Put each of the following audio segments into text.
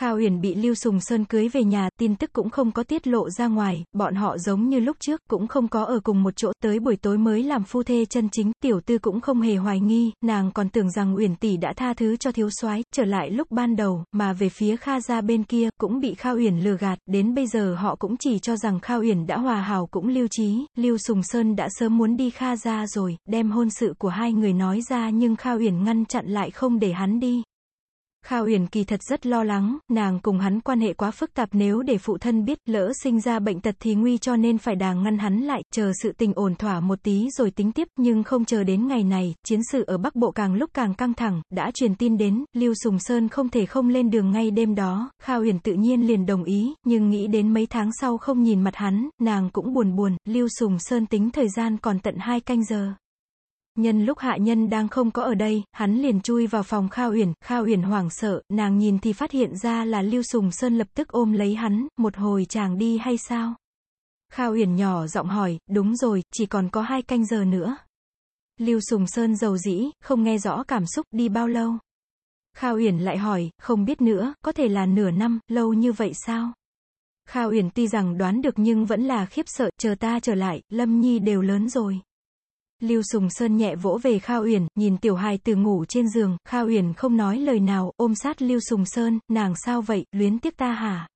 Kha Uyển bị Lưu Sùng Sơn cưới về nhà, tin tức cũng không có tiết lộ ra ngoài, bọn họ giống như lúc trước, cũng không có ở cùng một chỗ, tới buổi tối mới làm phu thê chân chính, tiểu tư cũng không hề hoài nghi, nàng còn tưởng rằng Uyển tỷ đã tha thứ cho thiếu soái, trở lại lúc ban đầu, mà về phía Kha gia bên kia, cũng bị Kha Uyển lừa gạt, đến bây giờ họ cũng chỉ cho rằng Kha Uyển đã hòa hảo cũng lưu trí, Lưu Sùng Sơn đã sớm muốn đi Kha gia rồi, đem hôn sự của hai người nói ra nhưng Kha Uyển ngăn chặn lại không để hắn đi. Kha Uyển kỳ thật rất lo lắng, nàng cùng hắn quan hệ quá phức tạp nếu để phụ thân biết, lỡ sinh ra bệnh tật thì nguy cho nên phải đàng ngăn hắn lại, chờ sự tình ổn thỏa một tí rồi tính tiếp, nhưng không chờ đến ngày này, chiến sự ở Bắc Bộ càng lúc càng căng thẳng, đã truyền tin đến, Lưu Sùng Sơn không thể không lên đường ngay đêm đó, Kha Uyển tự nhiên liền đồng ý, nhưng nghĩ đến mấy tháng sau không nhìn mặt hắn, nàng cũng buồn buồn, Lưu Sùng Sơn tính thời gian còn tận hai canh giờ. Nhân lúc hạ nhân đang không có ở đây, hắn liền chui vào phòng Kha Uyển, Kha Uyển hoảng sợ, nàng nhìn thì phát hiện ra là Lưu Sùng Sơn lập tức ôm lấy hắn, một hồi chàng đi hay sao? Kha Uyển nhỏ giọng hỏi, đúng rồi, chỉ còn có hai canh giờ nữa. Lưu Sùng Sơn giàu dĩ, không nghe rõ cảm xúc, đi bao lâu? Kha Uyển lại hỏi, không biết nữa, có thể là nửa năm, lâu như vậy sao? Kha Uyển tuy rằng đoán được nhưng vẫn là khiếp sợ, chờ ta trở lại, Lâm Nhi đều lớn rồi. Lưu Sùng Sơn nhẹ vỗ về Kha Uyển, nhìn tiểu hài từ ngủ trên giường, Kha Uyển không nói lời nào, ôm sát Lưu Sùng Sơn, nàng sao vậy, luyến tiếc ta hả?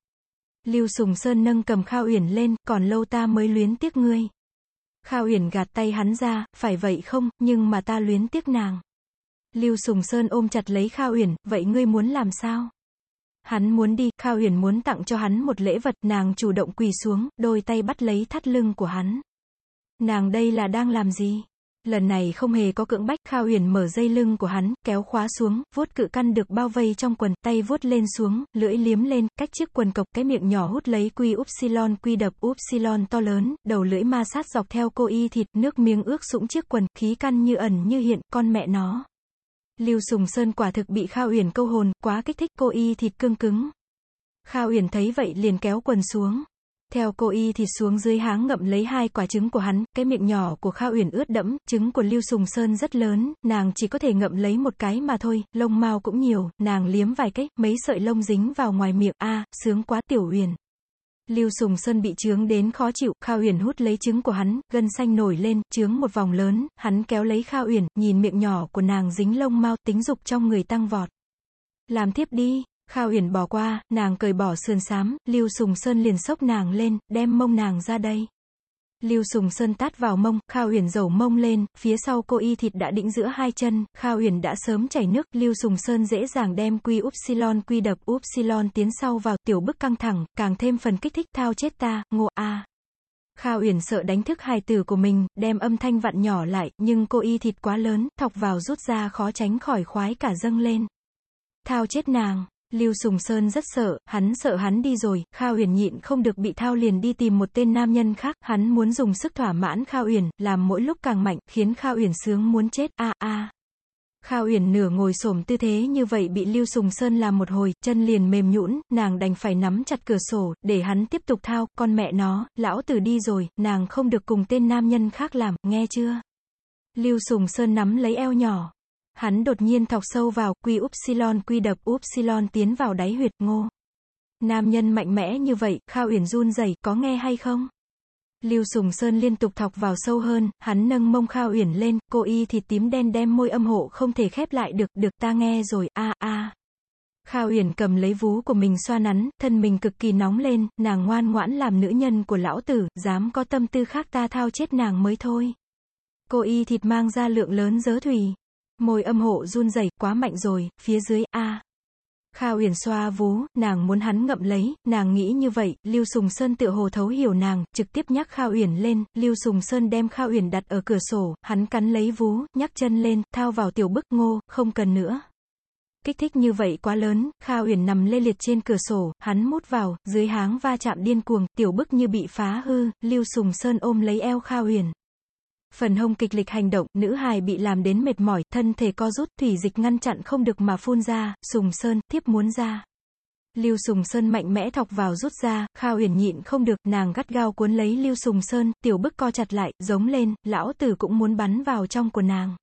Lưu Sùng Sơn nâng cầm Kha Uyển lên, còn lâu ta mới luyến tiếc ngươi. Kha Uyển gạt tay hắn ra, phải vậy không, nhưng mà ta luyến tiếc nàng. Lưu Sùng Sơn ôm chặt lấy Kha Uyển, vậy ngươi muốn làm sao? Hắn muốn đi, Kha Uyển muốn tặng cho hắn một lễ vật, nàng chủ động quỳ xuống, đôi tay bắt lấy thắt lưng của hắn. Nàng đây là đang làm gì? Lần này không hề có cưỡng bách, Kha Huyền mở dây lưng của hắn, kéo khóa xuống, vuốt cự căn được bao vây trong quần, tay vuốt lên xuống, lưỡi liếm lên, cách chiếc quần cộc, cái miệng nhỏ hút lấy quy upsilon quy đập upsilon to lớn, đầu lưỡi ma sát dọc theo cô y thịt, nước miếng ướt sũng chiếc quần, khí căn như ẩn như hiện, con mẹ nó. Lưu Sùng Sơn quả thực bị Kha Uyển câu hồn, quá kích thích cô y thịt cương cứng. Kha Uyển thấy vậy liền kéo quần xuống. Theo cô y thì xuống dưới háng ngậm lấy hai quả trứng của hắn, cái miệng nhỏ của Kha Uyển ướt đẫm, trứng của Lưu Sùng Sơn rất lớn, nàng chỉ có thể ngậm lấy một cái mà thôi, lông mao cũng nhiều, nàng liếm vài cái, mấy sợi lông dính vào ngoài miệng, a, sướng quá Tiểu Uyển. Lưu Sùng Sơn bị trướng đến khó chịu, Kha Uyển hút lấy trứng của hắn, gân xanh nổi lên, trướng một vòng lớn, hắn kéo lấy Kha Uyển, nhìn miệng nhỏ của nàng dính lông mao, tính dục trong người tăng vọt. Làm tiếp đi, Kha Uyển bỏ qua, nàng cởi bỏ sườn xám, Lưu Sùng Sơn liền sốc nàng lên, đem mông nàng ra đây. Lưu Sùng Sơn tát vào mông, Kha Uyển dầu mông lên, phía sau cô y thịt đã đĩnh giữa hai chân, Kha Uyển đã sớm chảy nước, Lưu Sùng Sơn dễ dàng đem quy upsilon quy đập upsilon tiến sau vào, tiểu bức căng thẳng, càng thêm phần kích thích thao chết ta, ngộ a. Kha Uyển sợ đánh thức hài tử của mình, đem âm thanh vặn nhỏ lại, nhưng cô y thịt quá lớn, thọc vào rút ra khó tránh khỏi khoái cả dâng lên. Thao chết nàng. Lưu Sùng Sơn rất sợ, hắn sợ hắn đi rồi, Kha Uyển nhịn không được bị thao liền đi tìm một tên nam nhân khác, hắn muốn dùng sức thỏa mãn Kha Uyển, làm mỗi lúc càng mạnh, khiến Kha Uyển sướng muốn chết, a a. Kha Uyển nửa ngồi xổm tư thế như vậy bị Lưu Sùng Sơn làm một hồi, chân liền mềm nhũn, nàng đành phải nắm chặt cửa sổ, để hắn tiếp tục thao, con mẹ nó, lão tử đi rồi, nàng không được cùng tên nam nhân khác làm, nghe chưa? Lưu Sùng Sơn nắm lấy eo nhỏ, Hắn đột nhiên thọc sâu vào, quy upsilon quy đập upsilon tiến vào đáy huyệt ngô. Nam nhân mạnh mẽ như vậy, Kha Uyển run rẩy, có nghe hay không? Lưu Sùng Sơn liên tục thọc vào sâu hơn, hắn nâng mông Kha Uyển lên, cô y thịt tím đen đem môi âm hộ không thể khép lại được, được ta nghe rồi, a a. Kha Uyển cầm lấy vú của mình xoa nắn, thân mình cực kỳ nóng lên, nàng ngoan ngoãn làm nữ nhân của lão tử, dám có tâm tư khác ta thao chết nàng mới thôi. Cô y thịt mang ra lượng lớn dớ thủy. Môi âm hộ run rẩy quá mạnh rồi, phía dưới, a. Kha Uyển xoa vú, nàng muốn hắn ngậm lấy, nàng nghĩ như vậy, Lưu Sùng Sơn tựa hồ thấu hiểu nàng, trực tiếp nhắc Kha Uyển lên, Lưu Sùng Sơn đem Kha Uyển đặt ở cửa sổ, hắn cắn lấy vú, nhắc chân lên, thao vào tiểu bức ngô, không cần nữa. Kích thích như vậy quá lớn, Kha Uyển nằm lê liệt trên cửa sổ, hắn mút vào, dưới háng va chạm điên cuồng, tiểu bức như bị phá hư, Lưu Sùng Sơn ôm lấy eo Kha Uyển. Phần hông kịch lịch hành động, nữ hài bị làm đến mệt mỏi, thân thể co rút, thủy dịch ngăn chặn không được mà phun ra, sùng sơn, tiếp muốn ra. Lưu Sùng Sơn mạnh mẽ thọc vào rút ra, Kha Uyển nhịn không được, nàng gắt gao cuốn lấy Lưu Sùng Sơn, tiểu bức co chặt lại, giống lên, lão tử cũng muốn bắn vào trong của nàng.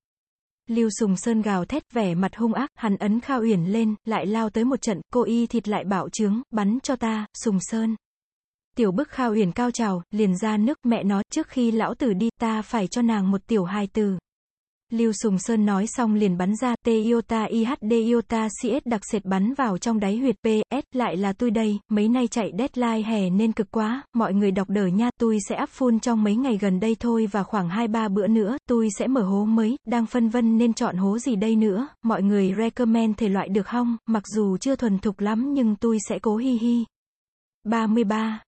Lưu Sùng Sơn gào thét, vẻ mặt hung ác, hắn ấn Khao Uyển lên, lại lao tới một trận, cô y thịt lại bạo trướng, bắn cho ta, Sùng Sơn. Tiểu bức Khao Uyển cao trào, liền ra nước, mẹ nó, trước khi lão tử đi, ta phải cho nàng một tiểu hài từ. Lưu Sùng Sơn nói xong liền bắn ra, T iota IHD iota CS đặc sệt bắn vào trong đáy huyệt PS, lại là tôi đây, mấy nay chạy deadline hè nên cực quá, mọi người đọc đờ nha, tôi sẽ áp full trong mấy ngày gần đây thôi và khoảng 2-3 bữa nữa, tôi sẽ mở hố mới, đang phân vân nên chọn hố gì đây nữa, mọi người recommend thể loại được không, mặc dù chưa thuần thục lắm nhưng tôi sẽ cố hi hi. 33